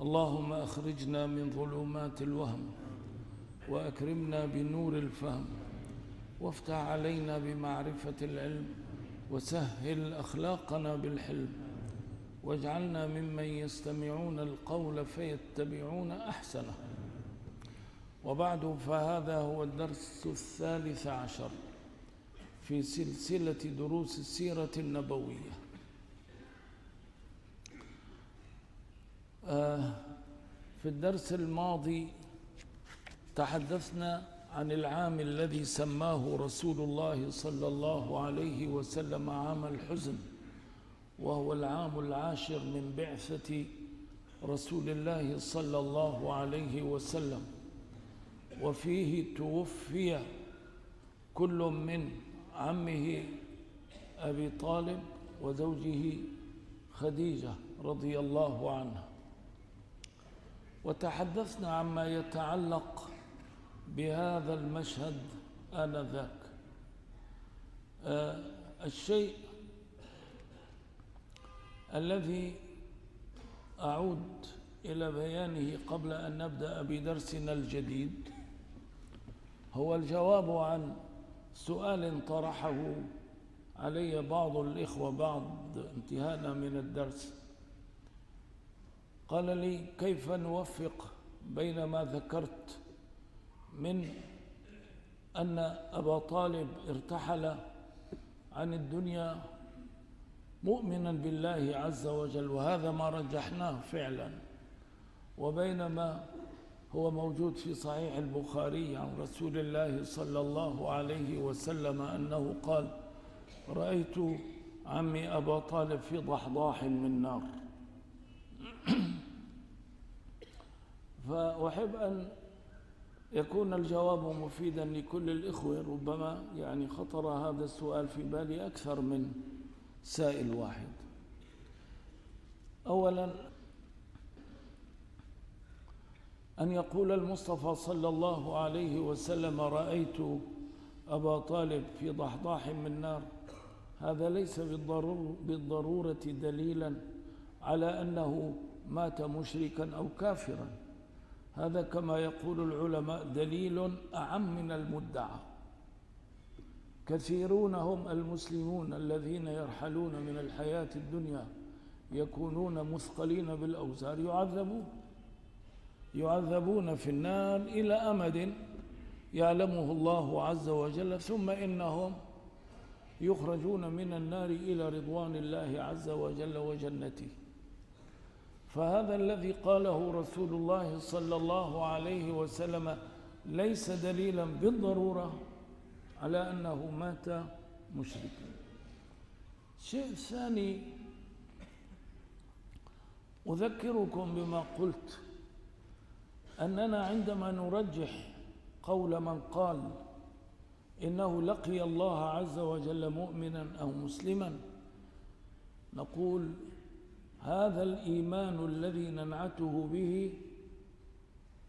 اللهم أخرجنا من ظلمات الوهم وأكرمنا بنور الفهم وافتح علينا بمعرفة العلم وسهل أخلاقنا بالحلم واجعلنا ممن يستمعون القول فيتبعون أحسنه. وبعد فهذا هو الدرس الثالث عشر في سلسلة دروس السيرة النبوية آه، في الدرس الماضي تحدثنا عن العام الذي سماه رسول الله صلى الله عليه وسلم عام الحزن وهو العام العاشر من بعثة رسول الله صلى الله عليه وسلم. وفيه توفي كل من عمه أبي طالب وزوجه خديجة رضي الله عنها. وتحدثنا عما يتعلق بهذا المشهد آنذاك. آه الشيء الذي أعود إلى بيانه قبل أن نبدأ بدرسنا الجديد هو الجواب عن سؤال طرحه علي بعض الإخوة بعد انتهانا من الدرس. قال لي كيف نوفق بين ما ذكرت من أن أبا طالب ارتحل عن الدنيا مؤمنا بالله عز وجل وهذا ما رجحناه فعلا. وبينما هو موجود في صحيح البخاري عن رسول الله صلى الله عليه وسلم أنه قال رأيت عمي أبا طالب في ضحضاح من نار. فأحب أن يكون الجواب مفيدا لكل الإخوة ربما يعني خطر هذا السؤال في بالي أكثر من سائل واحد. أولا أن يقول المصطفى صلى الله عليه وسلم رأيت أبا طالب في ضحضاح من نار. هذا ليس بالضرور بالضرورة دليلا على أنه مات مشركا أو كافرا. هذا كما يقول العلماء دليل أعم من المدعى. كثيرون هم المسلمون الذين يرحلون من الحياة الدنيا يكونون مثقلين بالأوزار يعذبون يعذبون في النار إلى أمد يعلمه الله عز وجل ثم إنهم يخرجون من النار إلى رضوان الله عز وجل وجنته. فهذا الذي قاله رسول الله صلى الله عليه وسلم ليس دليلا بالضرورة على أنه مات مشركا. شيء ثاني أذكركم بما قلت أننا عندما نرجح قول من قال إنه لقي الله عز وجل مؤمنا أو مسلما نقول هذا الإيمان الذي ننعته به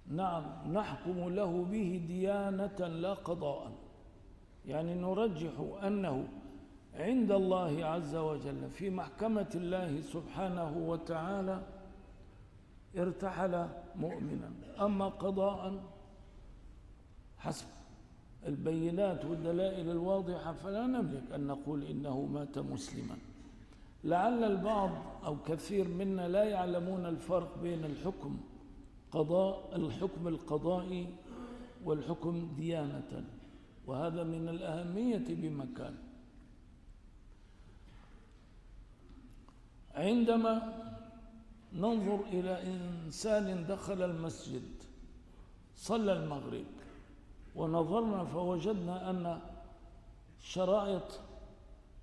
نعم نحكم له به ديانة لا قضاء. يعني نرجح أنه عند الله عز وجل في محكمة الله سبحانه وتعالى ارتحل مؤمنا. أما قضاء حسب البينات والدلائل الواضحة فلا نملك أن نقول إنه مات مسلما. لعل البعض أو كثير منا لا يعلمون الفرق بين الحكم قضاء الحكم القضائي والحكم ديانة. وهذا من الأهمية بمكان. عندما ننظر إلى إنسان دخل المسجد صلى المغرب ونظرنا فوجدنا أن شرائط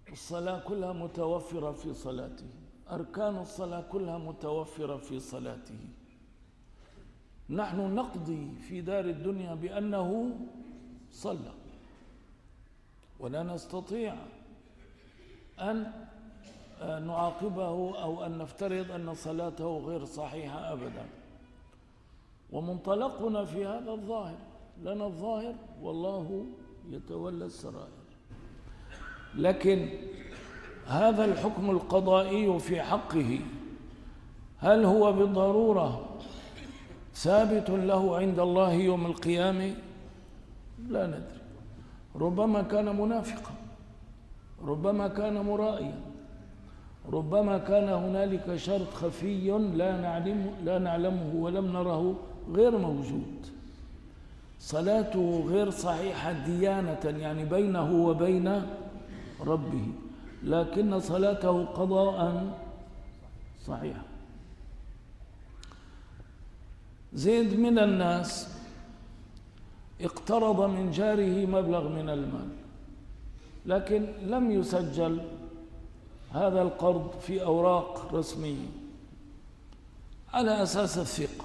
الصلاة كلها متوفرة في صلاته. أركان الصلاة كلها متوفرة في صلاته. نحن نقضي في دار الدنيا بأنه صلى. ولا نستطيع أن نعاقبه أو أن نفترض أن صلاته غير صحيحة أبدا. ومنطلقنا في هذا الظاهر. لنا الظاهر والله يتولى السرائر. لكن هذا الحكم القضائي في حقه. هل هو بالضرورة ثابت له عند الله يوم القيامة؟ لا ندري. ربما كان منافقا. ربما كان مرائيا. ربما كان هنالك شرط خفي لا نعلم لا نعلمه ولم نره غير موجود. صلاته غير صحيحة ديانة يعني بينه وبين ربه لكن صلاته قضاء صحيحة زيد من الناس اقترض من جاره مبلغ من المال لكن لم يسجل هذا القرض في أوراق رسمية على أساس الثقة.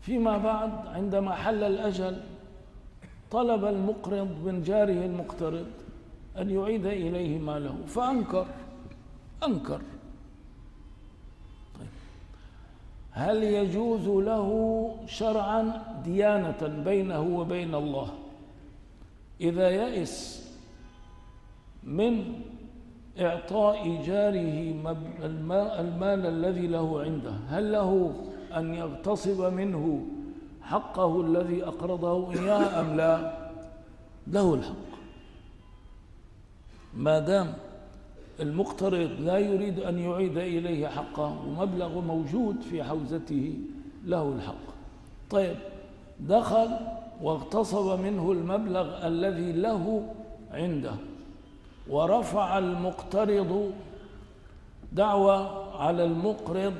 فيما بعد عندما حل الأجل طلب المقرض من جاره المقترض أن يعيد إليه ماله فأنكر أنكر. طيب. هل يجوز له شرعا ديانة بينه وبين الله؟ إذا يئس من إعطاء جاره المال الذي له عنده هل له أن يغتصب منه حقه الذي أقرضه إياه أم لا؟ له الحق. ما دام المقترض لا يريد أن يعيد إليه حقه ومبلغ موجود في حوزته له الحق. طيب دخل واغتصب منه المبلغ الذي له عنده ورفع المقترض دعوى على المقرض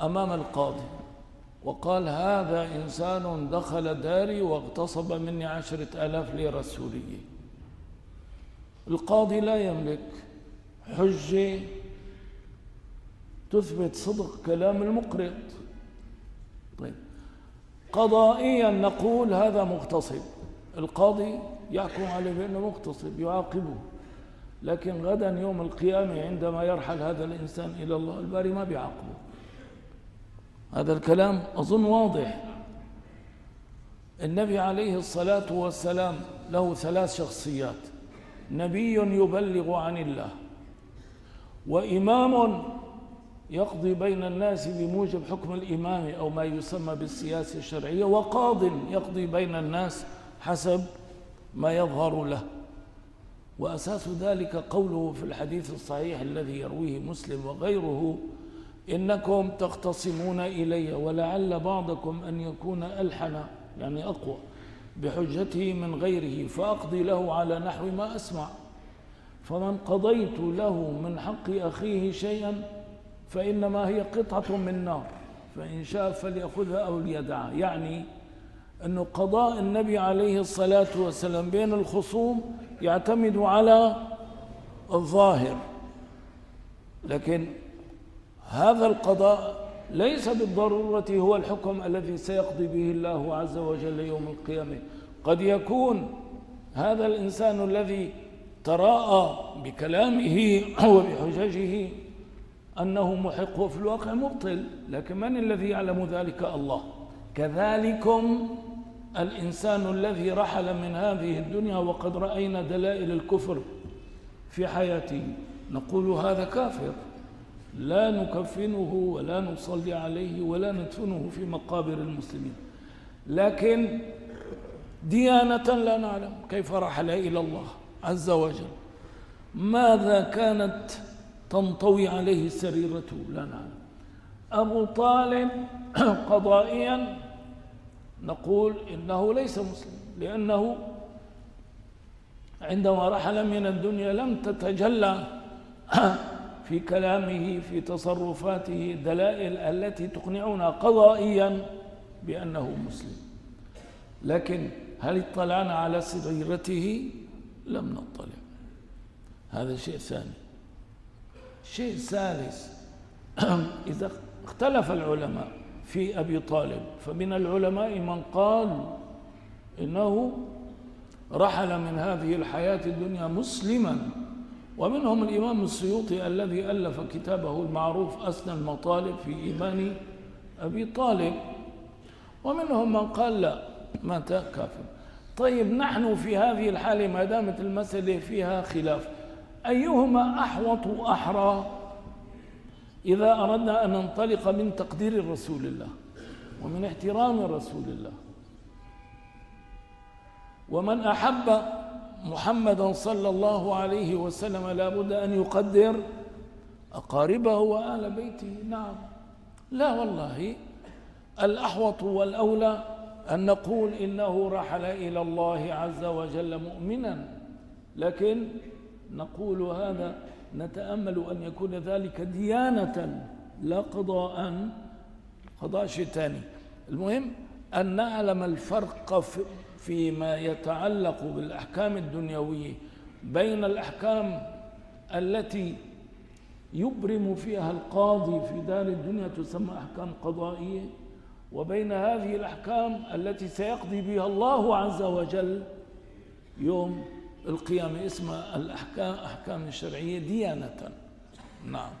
أمام القاضي. وقال هذا إنسان دخل داري واغتصب مني عشرة آلاف ليرة سورية القاضي لا يملك حجة تثبت صدق كلام المقرض. طيب. قضائيا نقول هذا مغتصب. القاضي يحكم عليه بأنه مغتصب يعاقبه. لكن غدا يوم القيامة عندما يرحل هذا الإنسان إلى الله الباري ما بيعاقبه. هذا الكلام أظن واضح. النبي عليه الصلاة والسلام له ثلاث شخصيات. نبي يبلغ عن الله وإمام يقضي بين الناس بموجب حكم الإمام أو ما يسمى بالسياسة الشرعية وقاض يقضي بين الناس حسب ما يظهر له. وأساس ذلك قوله في الحديث الصحيح الذي يرويه مسلم وغيره إنكم تختصمون إلي ولعل بعضكم أن يكون ألحن يعني أقوى بحجته من غيره فأقضي له على نحو ما أسمع. فمن قضيت له من حق أخيه شيئا فإنما هي قطعة من نار فإن شاء فليأخذها أو ليدعها يعني أن قضاء النبي عليه الصلاة والسلام بين الخصوم يعتمد على الظاهر. لكن هذا القضاء ليس بالضرورة هو الحكم الذي سيقضي به الله عز وجل يوم القيامة. قد يكون هذا الإنسان الذي تراءى بكلامه وبحججه أنه محق وفي الواقع مبطل لكن من الذي يعلم ذلك؟ الله. كذلكم الإنسان الذي رحل من هذه الدنيا وقد رأينا دلائل الكفر في حياته. نقول هذا كافر. لا نكفنه ولا نصلي عليه ولا ندفنه في مقابر المسلمين. لكن ديانة لا نعلم كيف رحل إلى الله عز وجل. ماذا كانت تنطوي عليه سريرته؟ لا نعلم. أبو طالب قضائيا نقول إنه ليس مسلم لأنه عندما رحل من الدنيا لم تتجلى في كلامه في تصرفاته دلائل التي تقنعنا قضائيا بأنه مسلم. لكن هل اطلعنا على سريرته؟ لم نطلع. هذا شيء ثاني. شيء ثالث. إذا اختلف العلماء في أبي طالب فمن العلماء من قال إنه رحل من هذه الحياة الدنيا مسلما. ومنهم الإمام السيوطي الذي ألف كتابه المعروف أسنى المطالب في إيمان أبي طالب. ومنهم من قال لا مات كافر. طيب نحن في هذه الحالة ما دامت المسألة فيها خلاف أيهما أحوط أحرى إذا أردنا أن ننطلق من تقدير رسول الله ومن احترام رسول الله. ومن أحب محمدا صلى الله عليه وسلم لابد أن يقدر أقاربه وآل بيته. نعم. لا والله. الأحوط والأولى أن نقول إنه رحل إلى الله عز وجل مؤمنا. لكن نقول هذا نتأمل أن يكون ذلك ديانة لا قضاء قضاء شيطاني المهم أن نعلم الفرق فيما يتعلق بالأحكام الدنيوية بين الأحكام التي يبرم فيها القاضي في دار الدنيا تسمى أحكام قضائية وبين هذه الأحكام التي سيقضي بها الله عز وجل يوم القيامة اسمها الأحكام أحكام الشرعية ديانة. نعم.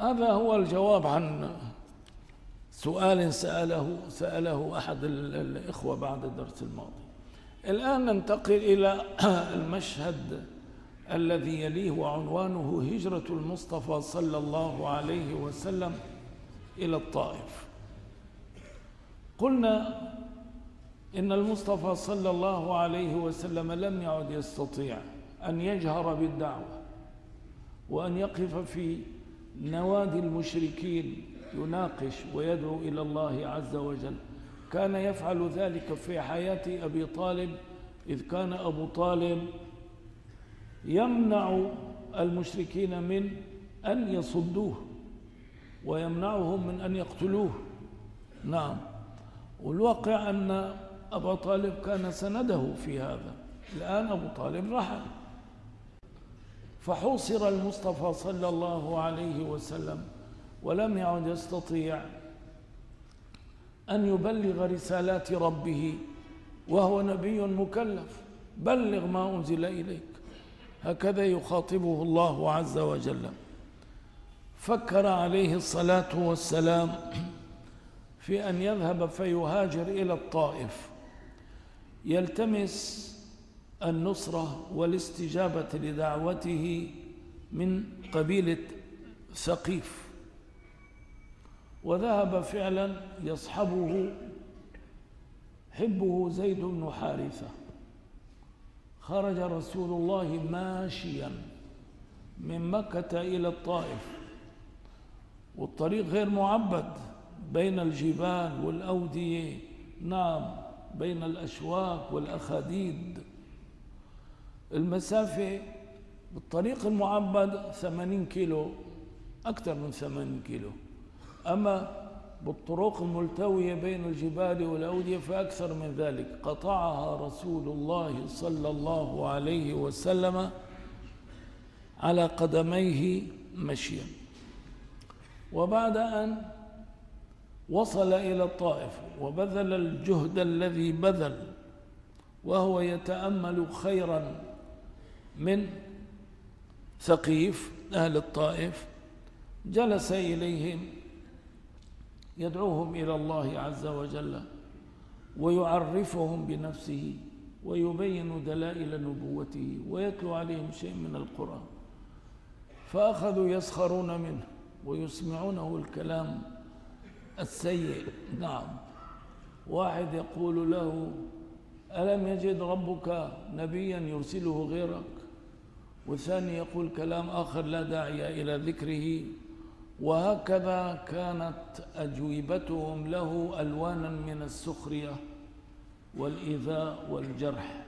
هذا هو الجواب عن سؤال سأله سأله أحد الإخوة بعد الدرس الماضي. الآن ننتقل إلى المشهد الذي يليه وعنوانه هجرة المصطفى صلى الله عليه وسلم إلى الطائف. قلنا إن المصطفى صلى الله عليه وسلم لم يعد يستطيع أن يجهر بالدعوة وأن يقف في نوادي المشركين يناقش ويدعو إلى الله عز وجل. كان يفعل ذلك في حياة أبي طالب إذ كان أبو طالب يمنع المشركين من أن يصدوه ويمنعهم من أن يقتلوه. نعم. والواقع أن أبا طالب كان سنده في هذا. الآن أبو طالب رحل. فحوصر المصطفى صلى الله عليه وسلم. ولم يعد يستطيع أن يبلغ رسالات ربه وهو نبي مكلف. بلغ ما أنزل إليك. هكذا يخاطبه الله عز وجل. فكر عليه الصلاة والسلام في أن يذهب فيهاجر إلى الطائف. يلتمس النصرة والاستجابة لدعوته من قبيلة ثقيف. وذهب فعلا يصحبه حبه زيد بن حارثة. خرج رسول الله ماشيا من مكة إلى الطائف. والطريق غير معبد بين الجبال والأودية نعم بين الأشواك والأخاديد. المسافة بالطريق المعبد 80 كيلو أكثر من 80 كيلو. أما بالطرق الملتوية بين الجبال والأودية فأكثر من ذلك. قطعها رسول الله صلى الله عليه وسلم على قدميه مشيا. وبعد أن وصل إلى الطائف وبذل الجهد الذي بذل وهو يتأمل خيرا من ثقيف أهل الطائف جلس إليهم يدعوهم إلى الله عز وجل ويعرفهم بنفسه ويبين دلائل نبوته ويتلو عليهم شيء من القرآن. فأخذوا يسخرون منه ويسمعونه الكلام السيء. نعم. واحد يقول له ألم يجد ربك نبيا يرسله غيرك؟ والثاني يقول كلام آخر لا داعي إلى ذكره. وهكذا كانت أجوبتهم له ألوانا من السخرية والإيذاء والجرح.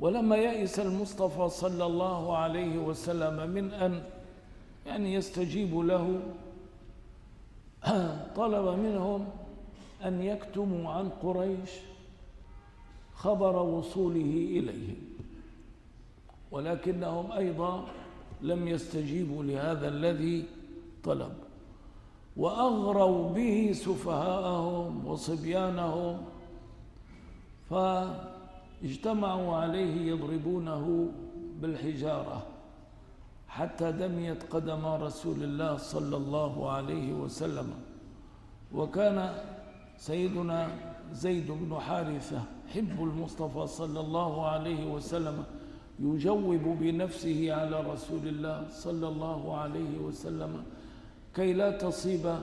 ولما يئس المصطفى صلى الله عليه وسلم من أن يعني يستجيب له طلب منهم أن يكتموا عن قريش خبر وصوله إليهم ولكنهم أيضا لم يستجيبوا لهذا الذي طلب. وأغروا به سفهاءهم وصبيانهم فاجتمعوا عليه يضربونه بالحجارة حتى دميت قدم رسول الله صلى الله عليه وسلم. وكان سيدنا زيد بن حارثة حب المصطفى صلى الله عليه وسلم يجوب بنفسه على رسول الله صلى الله عليه وسلم كي لا تصيب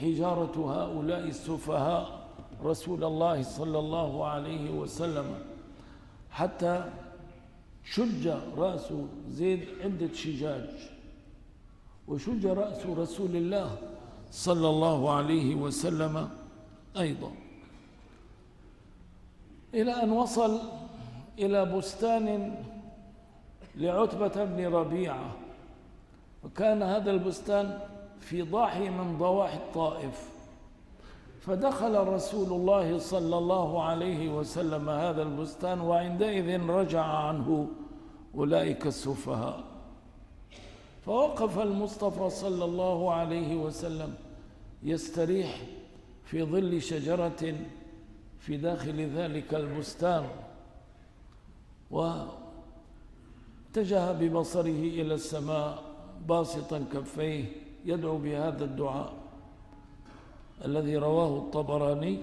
حجارة هؤلاء السفهاء رسول الله صلى الله عليه وسلم. حتى شج رأس زيد عدة شجاج وشج رأس رسول الله صلى الله عليه وسلم أيضا. إلى أن وصل إلى بستان لعتبة بن ربيعة. وكان هذا البستان في ضاحي من ضواحي الطائف. فدخل رسول الله صلى الله عليه وسلم هذا البستان وعندئذ رجع عنه أولئك السفهاء. فوقف المصطفى صلى الله عليه وسلم يستريح في ظل شجرة في داخل ذلك البستان. واتجه ببصره إلى السماء باسطا كفيه يدعو بهذا الدعاء الذي رواه الطبراني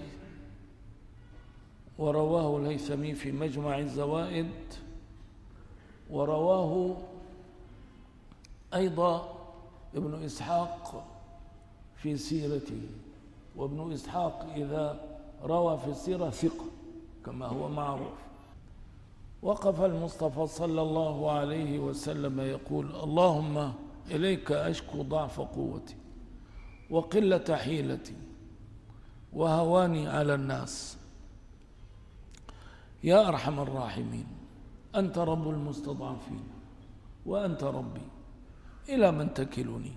ورواه الهيثمي في مجمع الزوائد ورواه أيضا ابن إسحاق في سيرته وابن إسحاق إذا روى في السيرة ثقة كما هو معروف وقف المصطفى صلى الله عليه وسلم يقول اللهم إليك أشكو ضعف قوتي وقلة حيلتي وهواني على الناس. يا أرحم الراحمين أنت رب المستضعفين وأنت ربي إلى من تكلني؟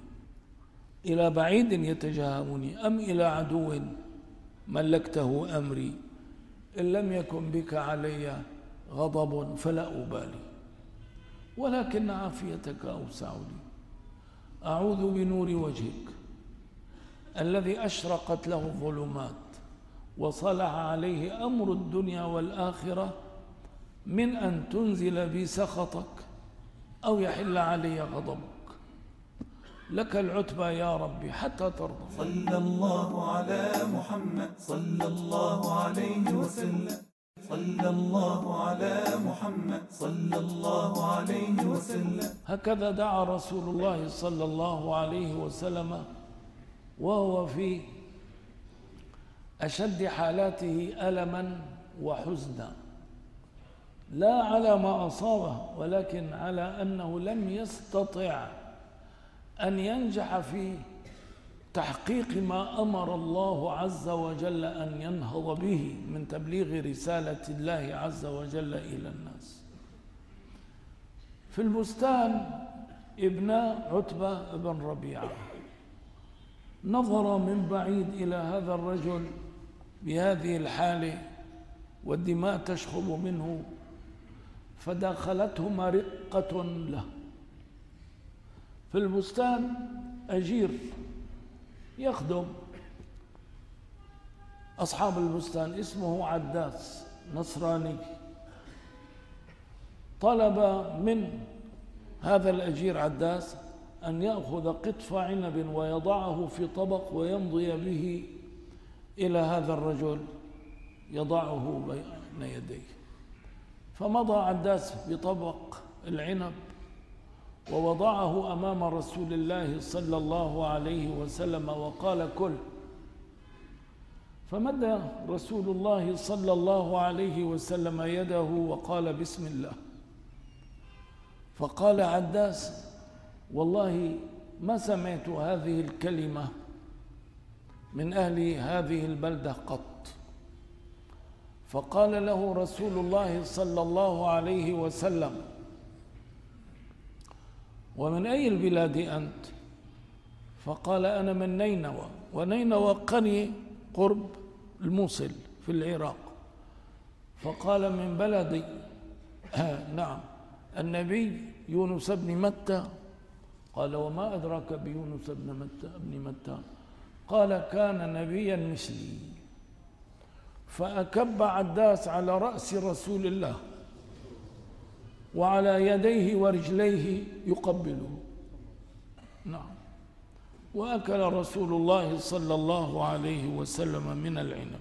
إلى بعيد يتجاهمني أم إلى عدو ملكته أمري؟ إن لم يكن بك علي غضب فلا أبالي ولكن عافيتك أوسع لي. أعوذ بنور وجهك الذي أشرقت له الظلمات وصلح عليه أمر الدنيا والآخرة من أن تنزل بي سخطك أو يحل علي غضبك. لك العتبى يا ربي حتى ترضى. صلى الله على محمد صلى الله عليه وسلم. صلى الله على محمد صلى الله عليه وسلم. هكذا دعا رسول الله صلى الله عليه وسلم وهو في أشد حالاته ألما وحزنا. لا على ما أصابه ولكن على أنه لم يستطع أن ينجح في تحقيق ما أمر الله عز وجل أن ينهض به من تبليغ رسالة الله عز وجل إلى الناس. في البستان ابن عتبة بن ربيعة. نظر من بعيد إلى هذا الرجل بهذه الحالة والدماء تشخب منه فدخلته مرقة له. في البستان أجير. يخدم. أصحاب البستان اسمه عداس نصراني. طلب من هذا الأجير عداس أن يأخذ قطف عنب ويضعه في طبق ويمضي به إلى هذا الرجل يضعه بين يديه. فمضى عداس بطبق العنب ووضعه أمام رسول الله صلى الله عليه وسلم وقال كل. فمد رسول الله صلى الله عليه وسلم يده وقال بسم الله. فقال عداس والله ما سمعت هذه الكلمة من أهل هذه البلدة قط. فقال له رسول الله صلى الله عليه وسلم ومن أي البلاد أنت؟ فقال أنا من نينوى ونينوى قرية قرب الموصل في العراق. فقال من بلدي نعم النبي يونس بن متى؟ قال وما أدراك بيونس بن متى ابن متى؟ قال كان نبيا مثلي. فأكب عداس على رأس رسول الله. وعلى يديه ورجليه يقبله. نعم. وأكل رسول الله صلى الله عليه وسلم من العنب.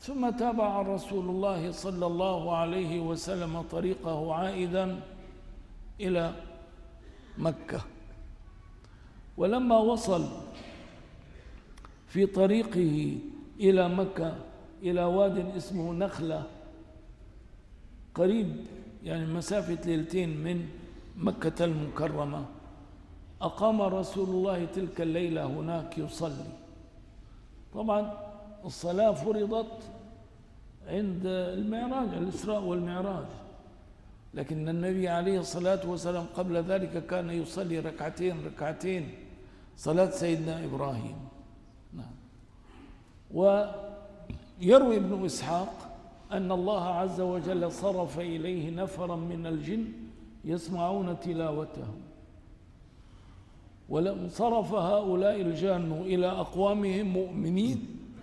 ثم تابع رسول الله صلى الله عليه وسلم طريقه عائدا إلى مكة. ولما وصل في طريقه إلى مكة إلى واد اسمه نخلة قريب يعني مسافة ليلتين من مكة المكرمة أقام رسول الله تلك الليلة هناك يصلي. طبعا الصلاة فرضت عند المعراج الإسراء والمعراج. لكن النبي عليه الصلاة والسلام قبل ذلك كان يصلي ركعتين ركعتين صلاة سيدنا إبراهيم. نعم. ويروي ابن إسحاق أن الله عز وجل صرف إليه نفرا من الجن يسمعون تلاوته. ولم صرف هؤلاء الجان إلى أقوامهم مؤمنين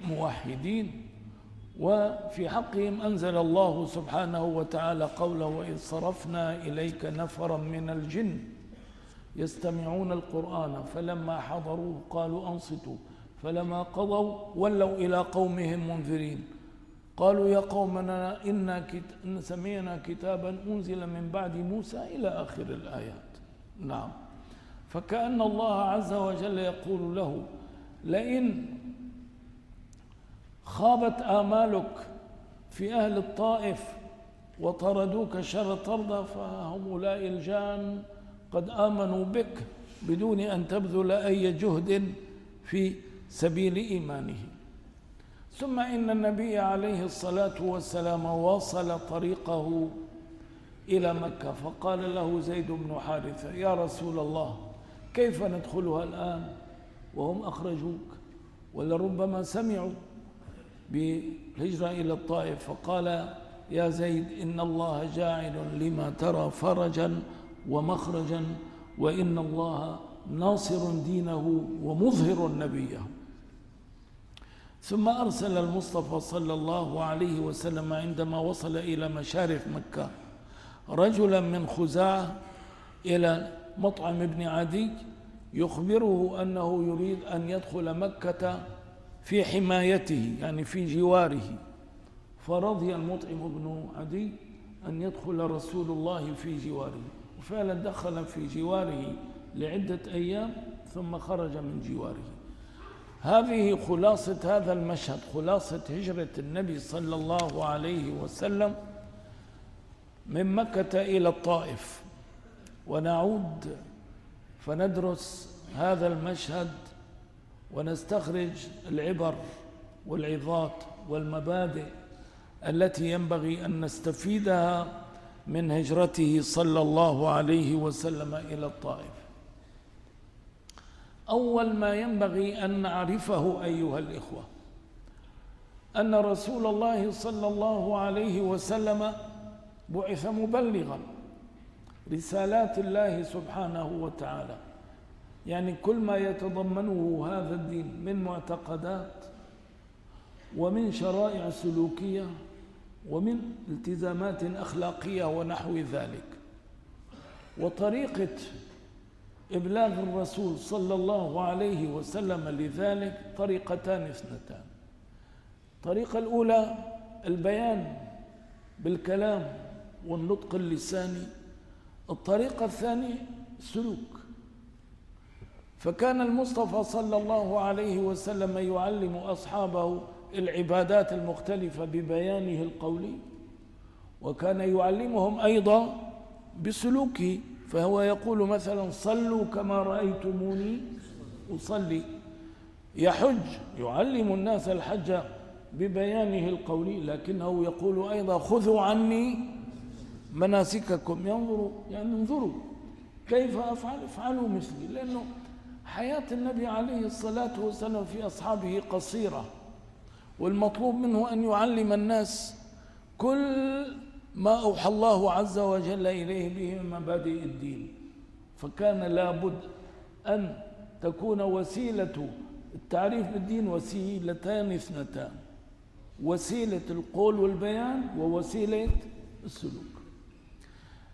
موحدين. وفي حقهم أنزل الله سبحانه وتعالى قوله وإذ صرفنا إليك نفرا من الجن يستمعون القرآن فلما حضروه قالوا أنصتوا فلما قضوا ولوا إلى قومهم منذرين. قالوا يا قومنا إنا إن سمعنا كتابا أنزل من بعد موسى إلى آخر الآيات. نعم. فكأن الله عز وجل يقول له لئن خابت آمالك في أهل الطائف وطردوك شر طردة فهؤلاء الجان قد آمنوا بك بدون أن تبذل أي جهد في سبيل إيمانهم. ثم إن النبي عليه الصلاة والسلام واصل طريقه إلى مكة فقال له زيد بن حارثة يا رسول الله كيف ندخلها الآن؟ وهم أخرجوك ولربما سمعوا بالهجرة إلى الطائف. فقال يا زيد إن الله جاعل لما ترى فرجا ومخرجا وإن الله ناصر دينه ومظهر نبيه. ثم أرسل المصطفى صلى الله عليه وسلم عندما وصل إلى مشارف مكة رجلا من خزاعة إلى مطعم ابن عدي يخبره أنه يريد أن يدخل مكة في حمايته يعني في جواره. فرضي المطعم بن عدي أن يدخل رسول الله في جواره. وفعلا دخل في جواره لعدة أيام ثم خرج من جواره. هذه خلاصة هذا المشهد خلاصة هجرة النبي صلى الله عليه وسلم من مكة إلى الطائف. ونعود فندرس هذا المشهد ونستخرج العبر والعظات والمبادئ التي ينبغي أن نستفيدها من هجرته صلى الله عليه وسلم إلى الطائف. أول ما ينبغي أن نعرفه أيها الإخوة أن رسول الله صلى الله عليه وسلم بعث مبلغا رسالات الله سبحانه وتعالى. يعني كل ما يتضمنه هذا الدين من معتقدات ومن شرائع سلوكية ومن التزامات أخلاقية ونحو ذلك. وطريقة إبلاغ الرسول صلى الله عليه وسلم لذلك طريقتان اثنتان. الطريقة الأولى البيان بالكلام والنطق اللساني. الطريقة الثانية سلوك فكان المصطفى صلى الله عليه وسلم يعلم أصحابه العبادات المختلفة ببيانه القولي وكان يعلمهم أيضا بسلوكه. فهو يقول مثلا صلوا كما رأيتموني أصلي. يحج يعلم الناس الحج ببيانه القولي لكنه يقول أيضا خذوا عني مناسككم. ينظروا يعني انظروا كيف أفعل افعلوا مثلي لأنه حياة النبي عليه الصلاة والسلام في أصحابه قصيرة والمطلوب منه أن يعلم الناس كل ما أوحى الله عز وجل إليه به من مبادئ الدين. فكان لابد أن تكون وسيلة التعريف بالدين وسيلتان اثنتان. وسيلة القول والبيان ووسيلة السلوك.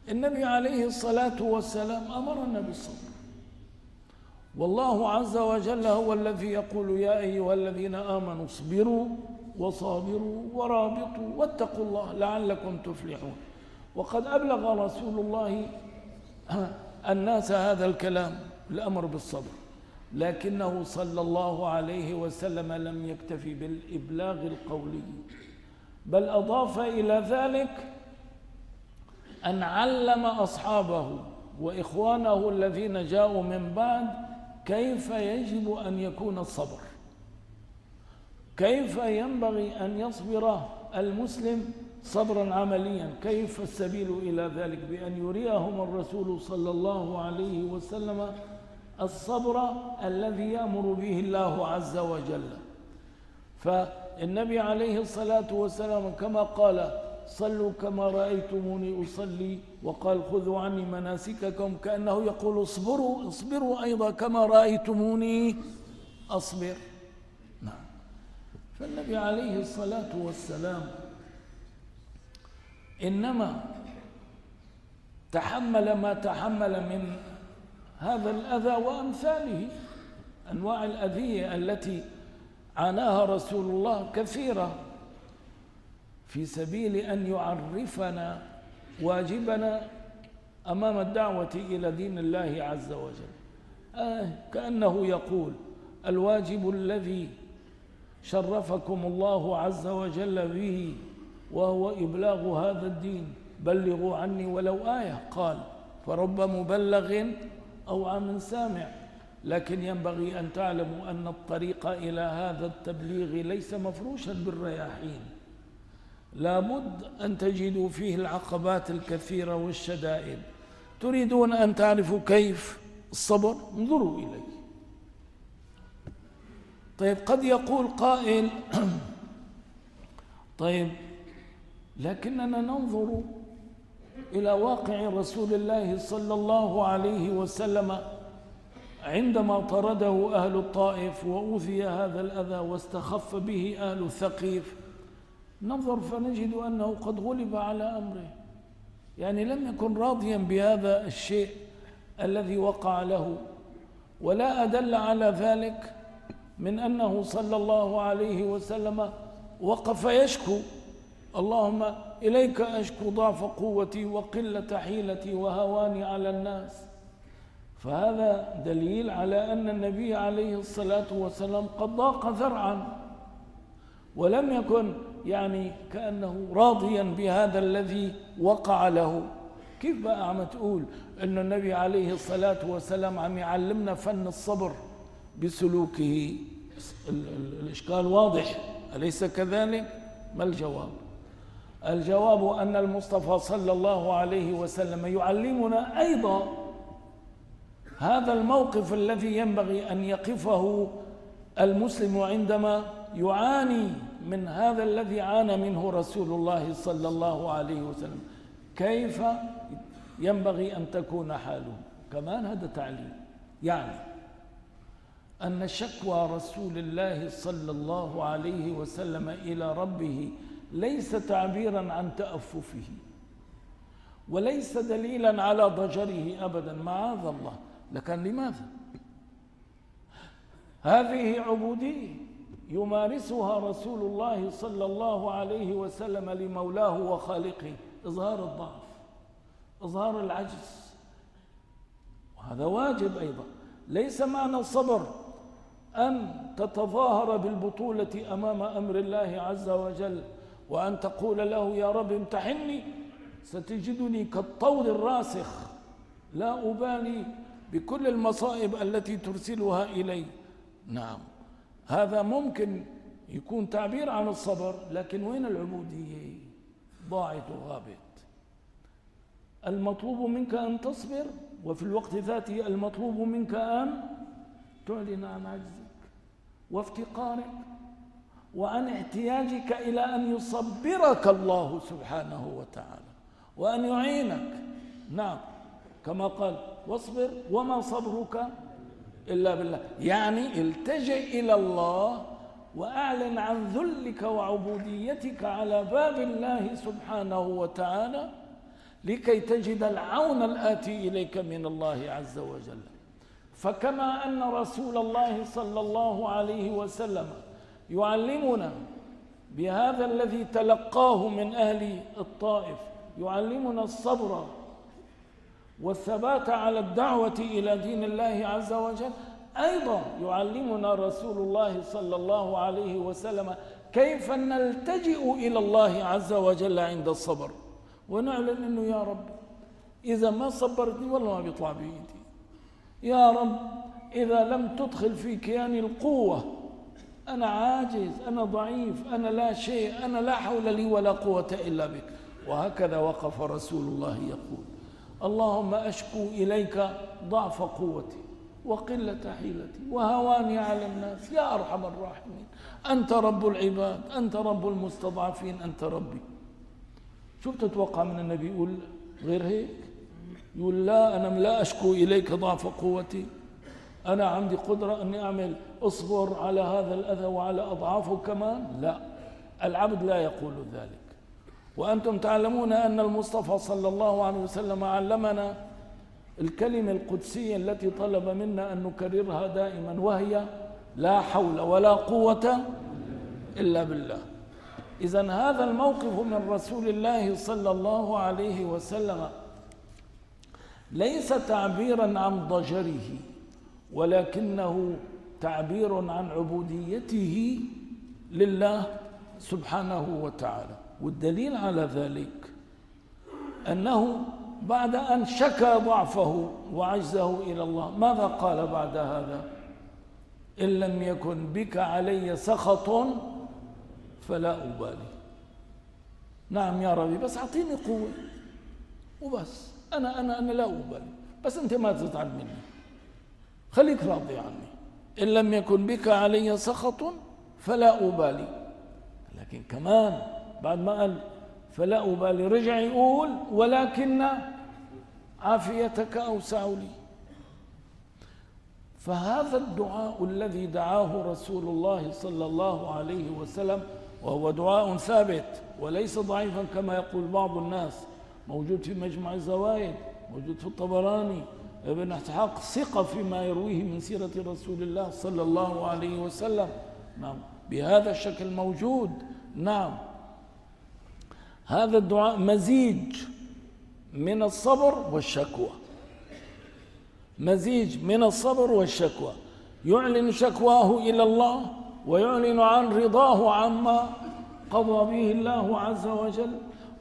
النبي عليه الصلاة والسلام أمرنا بالصبر والله عز وجل هو الذي يقول يا أيها الذين آمنوا اصبروا وصابروا ورابطوا واتقوا الله لعلكم تفلحون. وقد أبلغ رسول الله الناس هذا الكلام الأمر بالصبر. لكنه صلى الله عليه وسلم لم يكتفي بالإبلاغ القولي. بل أضاف إلى ذلك أن علم أصحابه وإخوانه الذين جاءوا من بعد كيف يجب أن يكون الصبر. كيف ينبغي أن يصبر المسلم صبرا عمليا؟ كيف السبيل إلى ذلك؟ بأن يريهم الرسول صلى الله عليه وسلم الصبر الذي يأمر به الله عز وجل. فالنبي عليه الصلاة والسلام كما قال صلوا كما رأيتموني أصلي. وقال خذوا عني مناسككم. كأنه يقول اصبروا اصبروا أيضا كما رأيتموني أصبر. فالنبي عليه الصلاة والسلام إنما تحمل ما تحمل من هذا الأذى وأمثاله أنواع الأذية التي عاناها رسول الله كثيرة في سبيل أن يعرفنا واجبنا أمام الدعوة إلى دين الله عز وجل. آه كأنه يقول الواجب الذي شرفكم الله عز وجل به وهو إبلاغ هذا الدين. بلغوا عني ولو آية. قال فرب مبلغ أو عام سامع لكن ينبغي أن تعلموا أن الطريق إلى هذا التبليغ ليس مفروشا بالرياحين. لابد أن تجدوا فيه العقبات الكثيرة والشدائد. تريدون أن تعرفوا كيف؟ الصبر انظروا إليه. طيب قد يقول قائل طيب لكننا ننظر إلى واقع رسول الله صلى الله عليه وسلم عندما طرده أهل الطائف وأوذي هذا الأذى واستخف به أهل الثقيف. ننظر فنجد أنه قد غلب على أمره. يعني لم يكن راضيا بهذا الشيء الذي وقع له ولا أدل على ذلك من أنه صلى الله عليه وسلم وقف يشكو. اللهم إليك أشكو ضعف قوتي وقلة حيلتي وهواني على الناس. فهذا دليل على أن النبي عليه الصلاة والسلام قد ضاق ذرعا ولم يكن يعني كأنه راضيا بهذا الذي وقع له. كيف بقى عم تقول أن النبي عليه الصلاة والسلام عم يعلمنا فن الصبر؟ بسلوكه. الإشكال واضح. أليس كذلك؟ ما الجواب؟ الجواب أن المصطفى صلى الله عليه وسلم يعلمنا أيضا هذا الموقف الذي ينبغي أن يقفه المسلم عندما يعاني من هذا الذي عانى منه رسول الله صلى الله عليه وسلم. كيف ينبغي أن تكون حاله؟ كمان هذا تعليم. يعني أن شكوى رسول الله صلى الله عليه وسلم إلى ربه ليس تعبيرا عن تأففه وليس دليلا على ضجره أبدا. معاذ الله. لكن لماذا؟ هذه عبودية يمارسها رسول الله صلى الله عليه وسلم لمولاه وخالقه. إظهار الضعف إظهار العجز. وهذا واجب أيضا. ليس معنى الصبر أن تتظاهر بالبطولة أمام أمر الله عز وجل وأن تقول له يا رب امتحني ستجدني كالطول الراسخ. لا أبالي بكل المصائب التي ترسلها إلي. نعم. هذا ممكن يكون تعبير عن الصبر لكن وين العبودية؟ ضاعت وغابت. المطلوب منك أن تصبر وفي الوقت ذاته المطلوب منك أن تعلن عن عجزك. وافتقارك وعن احتياجك إلى أن يصبرك الله سبحانه وتعالى وأن يعينك. نعم كما قال واصبر وما صبرك إلا بالله. يعني التجئ إلى الله وأعلن عن ذلك وعبوديتك على باب الله سبحانه وتعالى لكي تجد العون الآتي إليك من الله عز وجل. فكما أن رسول الله صلى الله عليه وسلم يعلمنا بهذا الذي تلقاه من أهل الطائف يعلمنا الصبر والثبات على الدعوة إلى دين الله عز وجل أيضا يعلمنا رسول الله صلى الله عليه وسلم كيف نلتجئ إلى الله عز وجل عند الصبر. ونعلم أنه يا رب إذا ما صبرتني والله ما بيطلع بإيدي. يا رب إذا لم تدخل في كياني القوة أنا عاجز أنا ضعيف أنا لا شيء أنا لا حول لي ولا قوة إلا بك. وهكذا وقف رسول الله يقول اللهم أشكو إليك ضعف قوتي وقلة حيلتي وهواني على الناس. يا أرحم الراحمين أنت رب العباد أنت رب المستضعفين أنت ربي. شو بتتوقع من النبي يقول غير هيك؟ يقول لا أنا لا أشكو إليك ضعف قوتي. أنا عندي قدرة أني أعمل. أصبر على هذا الأذى وعلى أضعافه كمان. لا العبد لا يقول ذلك. وأنتم تعلمون أن المصطفى صلى الله عليه وسلم علمنا الكلمة القدسية التي طلب منا أن نكررها دائما وهي لا حول ولا قوة إلا بالله. إذا هذا الموقف من رسول الله صلى الله عليه وسلم. ليس تعبيرا عن ضجره ولكنه تعبير عن عبوديته لله سبحانه وتعالى. والدليل على ذلك أنه بعد أن شكى ضعفه وعجزه إلى الله ماذا قال بعد هذا؟ إن لم يكن بك علي سخط فلا أبالي. نعم يا ربي بس أعطيني قوة وبس. أنا أنا أنا لا أبالي بس أنت ما تزعل مني. خليك راضي عني. إن لم يكن بك علي سخط فلا أبالي. لكن كمان بعد ما قال فلا أبالي رجع يقول ولكن عافيتك أوسع لي. فهذا الدعاء الذي دعاه رسول الله صلى الله عليه وسلم وهو دعاء ثابت وليس ضعيفا كما يقول بعض الناس. موجود في مجمع الزوائد موجود في الطبراني. ابن إسحاق ثقة فيما يرويه من سيرة رسول الله صلى الله عليه وسلم. نعم بهذا الشكل موجود. نعم. هذا الدعاء مزيج من الصبر والشكوى. مزيج من الصبر والشكوى. يعلن شكواه إلى الله ويعلن عن رضاه عما قضى به الله عز وجل.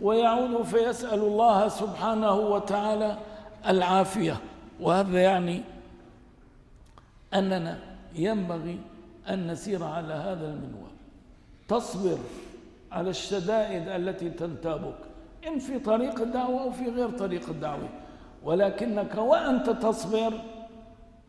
ويعود فيسأل الله سبحانه وتعالى العافية. وهذا يعني أننا ينبغي أن نسير على هذا المنوال. تصبر على الشدائد التي تنتابك إن في طريق الدعوة أو في غير طريق الدعوة. ولكنك وأنت تصبر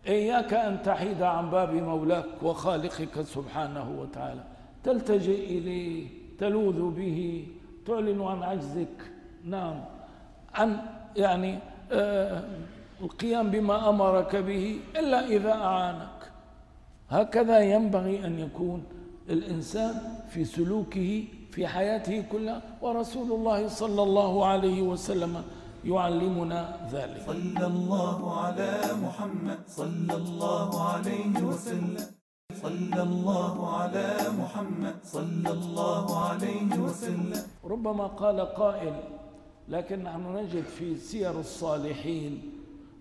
إياك أن تحيد عن باب مولاك وخالقك سبحانه وتعالى. تلتجئ إليه تلوذ به تعلن عن عجزك نعم. عن يعني آه القيام بما أمرك به إلا إذا أعانك. هكذا ينبغي أن يكون الإنسان في سلوكه في حياته كلها ورسول الله صلى الله عليه وسلم يعلمنا ذلك. صلى الله على محمد صلى الله عليه وسلم. صلى الله على محمد صلى الله عليه وسلم. ربما قال قائل لكن نحن نجد في سير الصالحين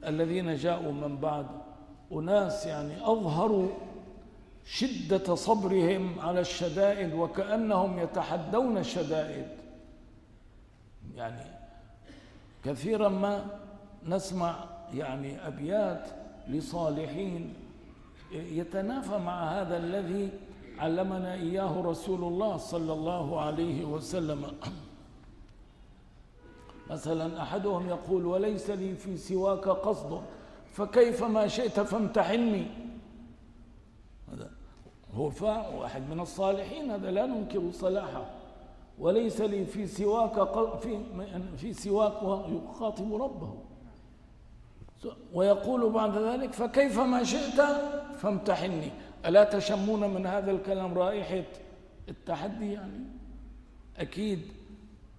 الذين جاءوا من بعد أناس يعني أظهروا شدة صبرهم على الشدائد وكأنهم يتحدون الشدائد. يعني كثيرا ما نسمع يعني أبيات لصالحين يتنافى مع هذا الذي علمنا إياه رسول الله صلى الله عليه وسلم. مثلا أحدهم يقول وليس لي في سواك قصد فكيف ما شئت فامتحني هذا هو فا واحد من الصالحين هذا لا ننكر صلاحه. وليس لي في سواك في في سواك ويخاطب ربه. ويقول بعد ذلك فكيف ما شئت فامتحني. ألا تشمون من هذا الكلام رائحة التحدي يعني؟ أكيد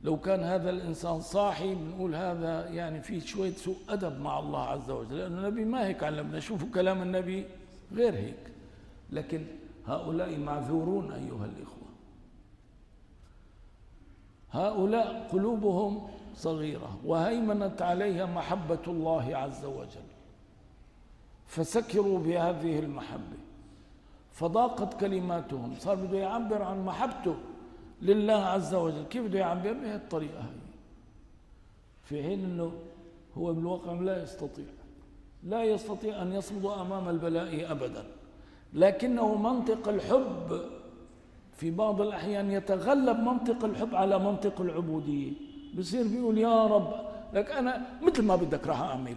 لو كان هذا الإنسان صاحي بنقول هذا يعني في شوية سوء أدب مع الله عز وجل لأن النبي ما هيك علمنا. شوفوا كلام النبي غير هيك. لكن هؤلاء معذورون أيها الإخوة. هؤلاء قلوبهم صغيرة وهيمنت عليها محبة الله عز وجل. فسكروا بهذه المحبة. فضاقت كلماتهم صار بده يعبر عن محبته لله عز وجل. كيف بده يعبر؟ بهذه الطريقة هاي في حين أنه هو بالواقع لا يستطيع. لا يستطيع أن يصمد أمام البلاء أبدا. لكنه منطق الحب في بعض الأحيان يتغلب منطق الحب على منطق العبودية. بصير بيقول يا رب لك أنا مثل ما بدك راح أعمل.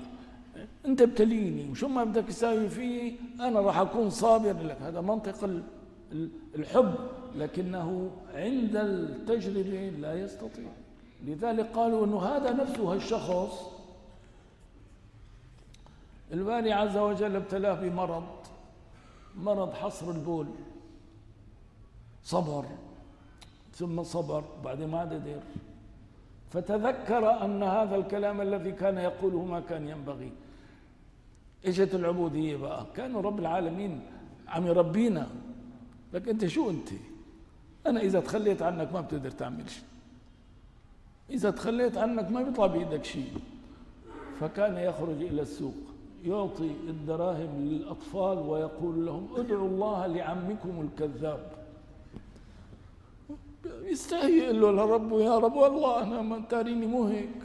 أنت ابتليني وشو ما بدك تساوي فيه أنا راح أكون صابر لك. هذا منطق الحب لكنه عند التجربة لا يستطيع. لذلك قالوا أنه هذا نفسه الشخص الباري عز وجل ابتلاه بمرض مرض حصر البول. صبر ثم صبر بعد ما قدر فتذكر أن هذا الكلام الذي كان يقوله ما كان ينبغي. إجت العبودية بقى. كانوا رب العالمين عم يربينا. لك أنت شو أنت؟ أنا إذا تخليت عنك ما بتقدر تعمل شيء. إذا تخليت عنك ما بيطلع بإيدك شيء. فكان يخرج إلى السوق يعطي الدراهم للأطفال ويقول لهم ادعوا الله لعمكم الكذاب. يستحي له لرب يا رب والله أنا ما تاريني مو هيك.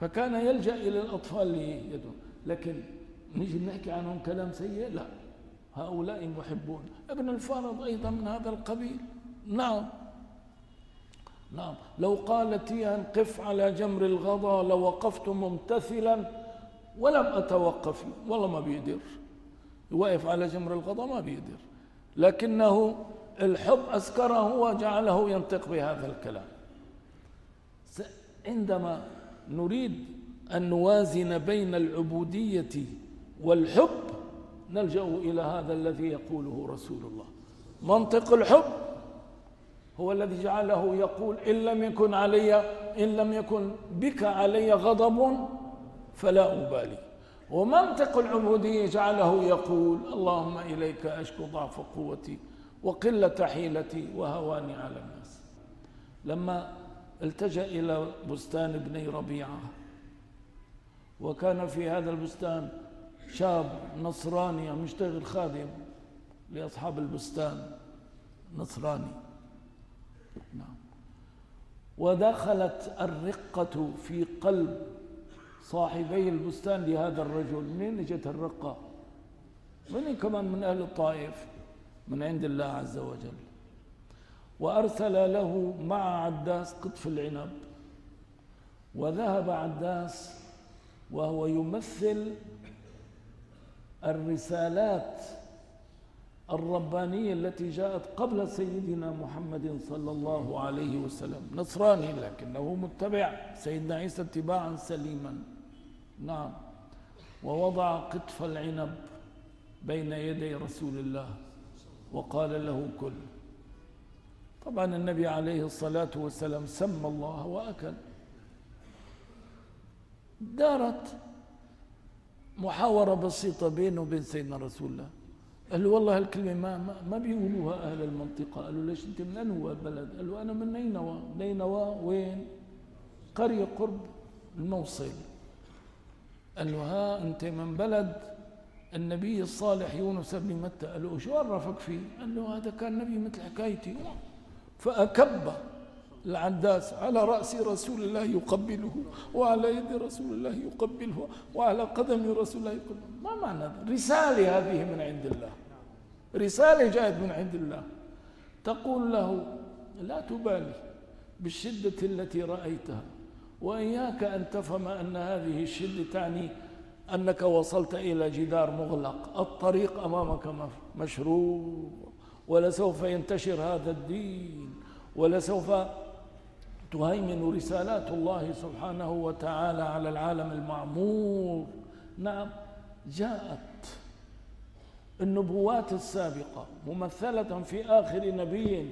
فكان يلجأ إلى الأطفال ليدعو. لكن نيجي نحكي عنهم كلام سيء؟ لا. هؤلاء محبون. ابن الفارض أيضا من هذا القبيل. نعم. نعم. لو قالت يا قف على جمر الغضا لوقفت ممتثلا ولم أتوقف والله ما بيقدر. يوقف على جمر الغضا ما بيقدر. لكنه الحب أسكره وجعله ينطق بهذا الكلام. عندما نريد أن نوازن بين العبودية والحب نلجأ إلى هذا الذي يقوله رسول الله. منطق الحب هو الذي جعله يقول إن لم يكن علي إن لم يكن بك علي غضب فلا أبالي. ومنطق العبودية جعله يقول اللهم إليك أشكو ضعف قوتي وقلة حيلتي وهواني على الناس. لما التجأ إلى بستان ابني ربيعة وكان في هذا البستان شاب نصراني مشتغل خادم لأصحاب البستان نصراني. نعم. ودخلت الرقة في قلب صاحبي البستان لهذا الرجل. منين اجت الرقة؟ من كمان من أهل الطائف؟ من عند الله عز وجل. وأرسل له مع عداس قطف العنب. وذهب عداس وهو يمثل الرسالات الربانية التي جاءت قبل سيدنا محمد صلى الله عليه وسلم. نصراني لكنه متبع سيدنا عيسى اتباعا سليما. نعم. ووضع قطف العنب بين يدي رسول الله وقال له كل. طبعا النبي عليه الصلاة والسلام سمى الله وأكل. دارت محاورة بسيطة بينه وبين سيدنا رسول الله. قال له والله هالكلمة ما, ما, ما بيقولوها أهل المنطقة. قال له ليش أنت من أنو بلد؟ قال له أنا من نينوى. نينوى وين؟ قرية قرب الموصل. قال له ها أنت من بلد النبي الصالح يونس بن متى؟ قال له شو عرفك فيه؟ قال له هذا كان نبي مثل حكايتي. فأكب. العداس على رأس رسول الله يقبله وعلى يد رسول الله يقبله وعلى قدم رسول الله يقبله. ما معنى هذا؟ رسالة هذه من عند الله. رسالة جاءت من عند الله. تقول له لا تبالي بالشدة التي رأيتها وإياك أن تفهم أن هذه الشدة تعني أنك وصلت إلى جدار مغلق. الطريق أمامك مشروع ولسوف ينتشر هذا الدين ولسوف تهيمن رسالات الله سبحانه وتعالى على العالم المعمور. نعم جاءت النبوات السابقة ممثلة في آخر نبي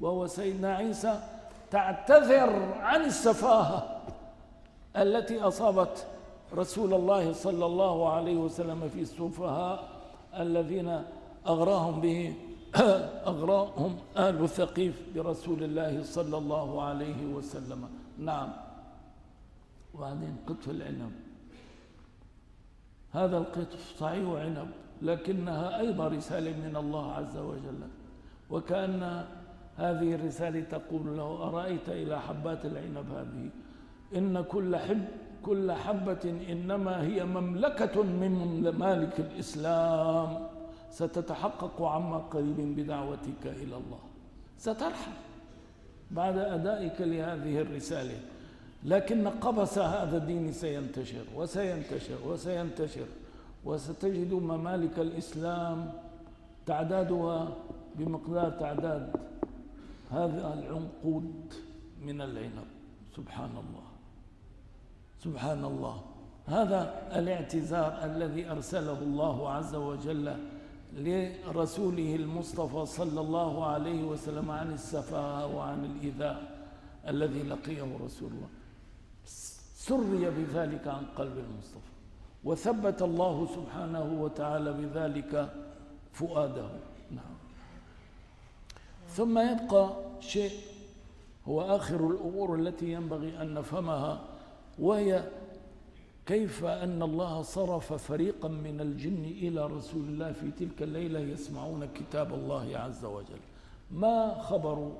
وهو سيدنا عيسى تعتذر عن السفاهة التي أصابت رسول الله صلى الله عليه وسلم في السفهاء الذين أغراهم به. أغراهم آل ثقيف برسول الله صلى الله عليه وسلم. نعم. وبعدين قطف العنب. هذا القطف صحيح عنب لكنها أيضا رسالة من الله عز وجل. وكأن هذه الرسالة تقول له أرأيت إلى حبات العنب هذه؟ إن كل حب كل حبة إنما هي مملكة من ممالك الإسلام. ستتحقق عما قريب بدعوتك إلى الله. سترحل بعد أدائك لهذه الرسالة. لكن قبس هذا الدين سينتشر وسينتشر وسينتشر وستجد ممالك الإسلام تعدادها بمقدار تعداد هذا العنقود من العنب. سبحان الله سبحان الله هذا الاعتذار الذي أرسله الله عز وجل لرسوله المصطفى صلى الله عليه وسلم عن السفاهة وعن الإيذاء الذي لقيه رسول الله. سري بذلك عن قلب المصطفى وثبت الله سبحانه وتعالى بذلك فؤاده. نعم. ثم يبقى شيء هو آخر الأمور التي ينبغي أن نفهمها وهي كيف أن الله صرف فريقا من الجن إلى رسول الله في تلك الليلة يسمعون كتاب الله عز وجل؟ ما خبر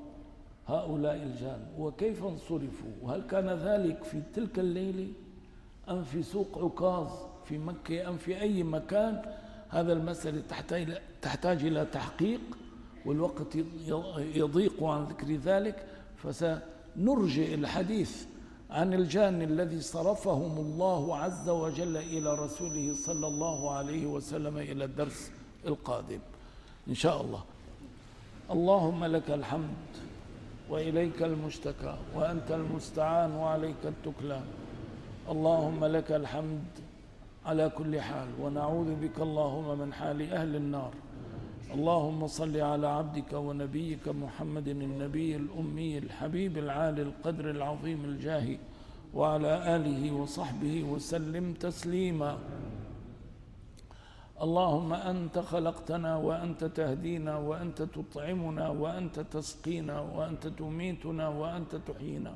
هؤلاء الجان؟ وكيف انصرفوا؟ وهل كان ذلك في تلك الليلة؟ أم في سوق عكاظ في مكة؟ أم في أي مكان؟ هذا المسألة تحتاج, إلى تحقيق والوقت يضيق عن ذكر ذلك فسنرجئ الحديث. عن الجان الذي صرفهم الله عز وجل إلى رسوله صلى الله عليه وسلم إلى الدرس القادم. إن شاء الله. اللهم لك الحمد وإليك المشتكى وأنت المستعان وعليك التكلان. اللهم لك الحمد على كل حال. ونعوذ بك اللهم من حال أهل النار. اللهم صل على عبدك ونبيك محمد النبي الأمي الحبيب العالي القدر العظيم الجاه وعلى آله وصحبه وسلم تسليما. اللهم أنت خلقتنا وأنت تهدينا وأنت تطعمنا وأنت تسقينا وأنت تميتنا وأنت تحيينا.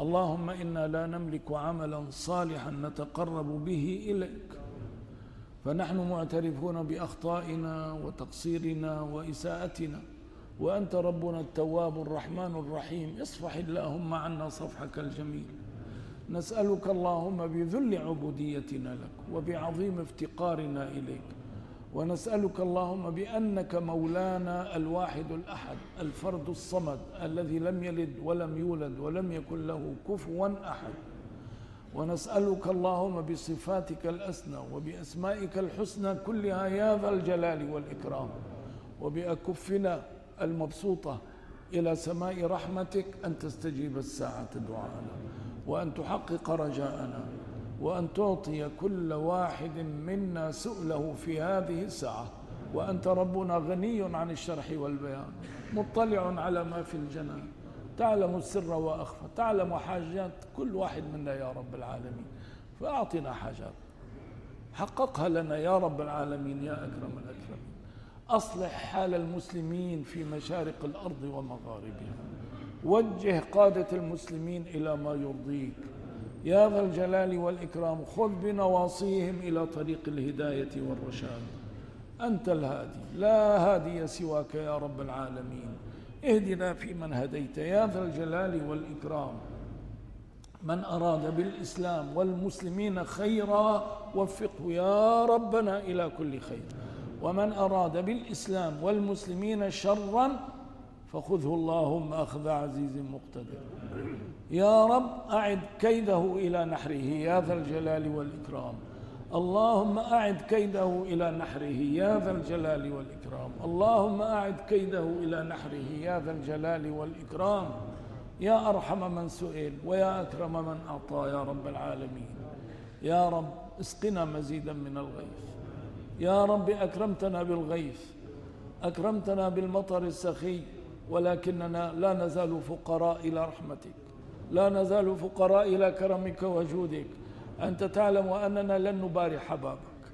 اللهم إنا لا نملك عملا صالحا نتقرب به إليك. فنحن معترفون بأخطائنا وتقصيرنا وإساءتنا وأنت ربنا التواب الرحمن الرحيم. اصفح اللهم عنا صفحك الجميل. نسألك اللهم بذل عبوديتنا لك وبعظيم افتقارنا إليك. ونسألك اللهم بأنك مولانا الواحد الأحد الفرد الصمد الذي لم يلد ولم يولد ولم يكن له كفوا أحد. ونسألك اللهم بصفاتك الأسنى وبأسمائك الحسنى كلها يا ذا الجلال والإكرام. وبأكفنا المبسوطة إلى سماء رحمتك أن تستجيب الساعة دعاءنا وأن تحقق رجاءنا وأن تعطي كل واحد منا سؤله في هذه الساعة وأنت ربنا غني عن الشرح والبيان مطلع على ما في الجنان. تعلم السر وأخفى تعلم حاجات كل واحد منا يا رب العالمين. فأعطنا حاجات. حققها لنا يا رب العالمين يا أكرم الأكرمين. أصلح حال المسلمين في مشارق الأرض ومغاربها. وجه قادة المسلمين إلى ما يرضيك. يا ذا الجلال والإكرام خذ بنواصيهم إلى طريق الهداية والرشاد. أنت الهادي لا هادي سواك يا رب العالمين. اهدنا فيمن هديت. يا ذا الجلال والإكرام. من أراد بالإسلام والمسلمين خيرا وفقه. يا ربنا إلى كل خير. ومن أراد بالإسلام والمسلمين شرا فخذه اللهم أخذ عزيز مقتدر. يا رب أعد كيده إلى نحره. يا ذا الجلال والإكرام. اللهم أعد كيده إلى نحره يا ذا الجلال والإكرام. اللهم أعد كيده إلى نحره يا ذا الجلال والإكرام. يا أرحم من سئل ويا أكرم من أعطى يا رب العالمين. يا رب اسقنا مزيدا من الغيث. يا رب أكرمتنا بالغيث. أكرمتنا بالمطر السخي ولكننا لا نزال فقراء إلى رحمتك. لا نزال فقراء إلى كرمك وجودك. أنت تعلم أننا لن نباري حبابك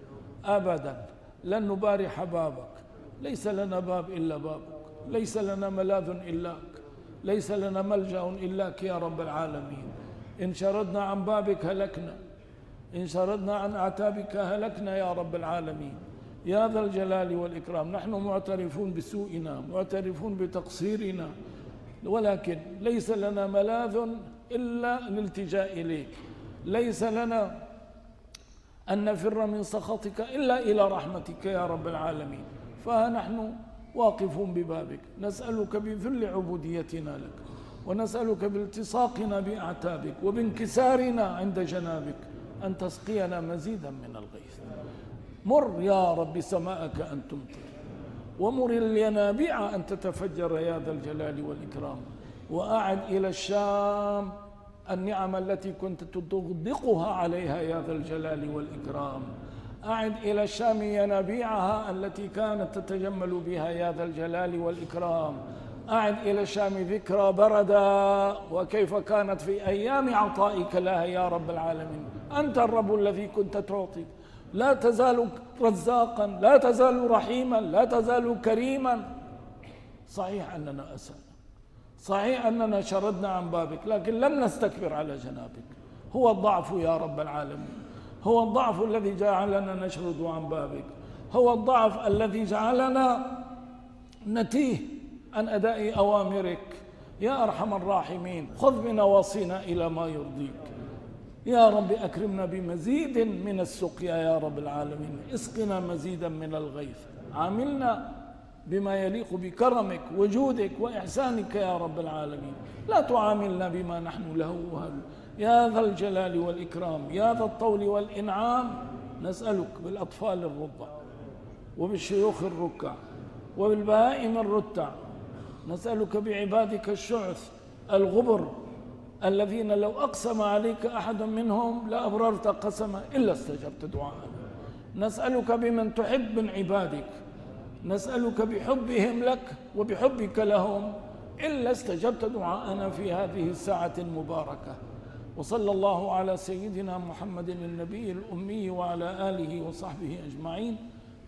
أبدا لن نباري حبابك ليس لنا باب إلا بابك. ليس لنا ملاذ إلاك ليس لنا ملجأ إلاك يا رب العالمين. إن شردنا عن بابك هلكنا. إن شردنا عن أعتابك هلكنا يا رب العالمين. يا ذا الجلال والإكرام نحن معترفون بسوءنا معترفون بتقصيرنا. ولكن ليس لنا ملاذ إلا الالتجاء إليك. ليس لنا أن نفر من سخطك إلا إلى رحمتك يا رب العالمين. فها نحن واقفون ببابك. نسألك بذل عبوديتنا لك ونسألك بالتصاقنا بأعتابك وبانكسارنا عند جنابك أن تسقينا مزيدا من الغيث. مر يا رب سماءك أن تمطر ومر الينابيع أن تتفجر يا ذا الجلال والإكرام وأعد إلى الشام النعم التي كنت تغدقها عليها يا ذا الجلال والإكرام. أعد إلى الشام ينابيعها التي كانت تتجمل بها يا ذا الجلال والإكرام. أعد إلى الشام ذكرى بردا وكيف كانت في أيام عطائك لها يا رب العالمين. أنت الرب الذي كنت تعطي. لا تزال رزاقا لا تزال رحيما لا تزال كريما. صحيح أننا أسأنا صحيح أننا شردنا عن بابك لكن لم نستكبر على جنابك. هو الضعف يا رب العالمين. هو الضعف الذي جعلنا نشرد عن بابك. هو الضعف الذي جعلنا نتيه عن أداء أوامرك. يا أرحم الراحمين خذ بنواصينا إلى ما يرضيك. يا رب أكرمنا بمزيد من السقيا يا رب العالمين. اسقنا مزيدا من الغيث. عاملنا بما يليق بكرمك وجودك وإحسانك يا رب العالمين. لا تعاملنا بما نحن له وهل. يا ذا الجلال والإكرام يا ذا الطول والإنعام نسألك بالأطفال الرضع وبالشيوخ الركع وبالبهائم الرتع. نسألك بعبادك الشعث الغبر الذين لو أقسم عليك أحد منهم لأبررت قسما إلا استجبت دعاءنا. نسألك بمن تحب من عبادك نسألك بحبهم لك وبحبك لهم إلا استجبت دعاءنا في هذه الساعة المباركة. وصلى الله على سيدنا محمد النبي الأمي وعلى آله وصحبه أجمعين.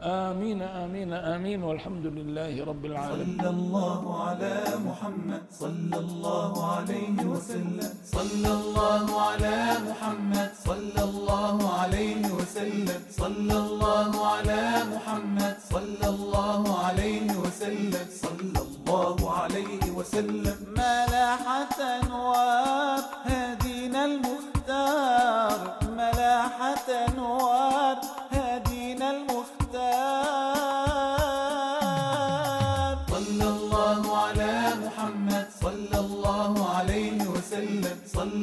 آمين آمين آمين والحمد لله رب العالمين. صلى الله على محمد صلى الله عليه وسلم. صلى الله على محمد صلى الله عليه وسلم. صلى الله على محمد صلى الله عليه وسلم. صلى الله عليه وسلم. ملاحة أنوار هدينا المختار. ملاحة أنوار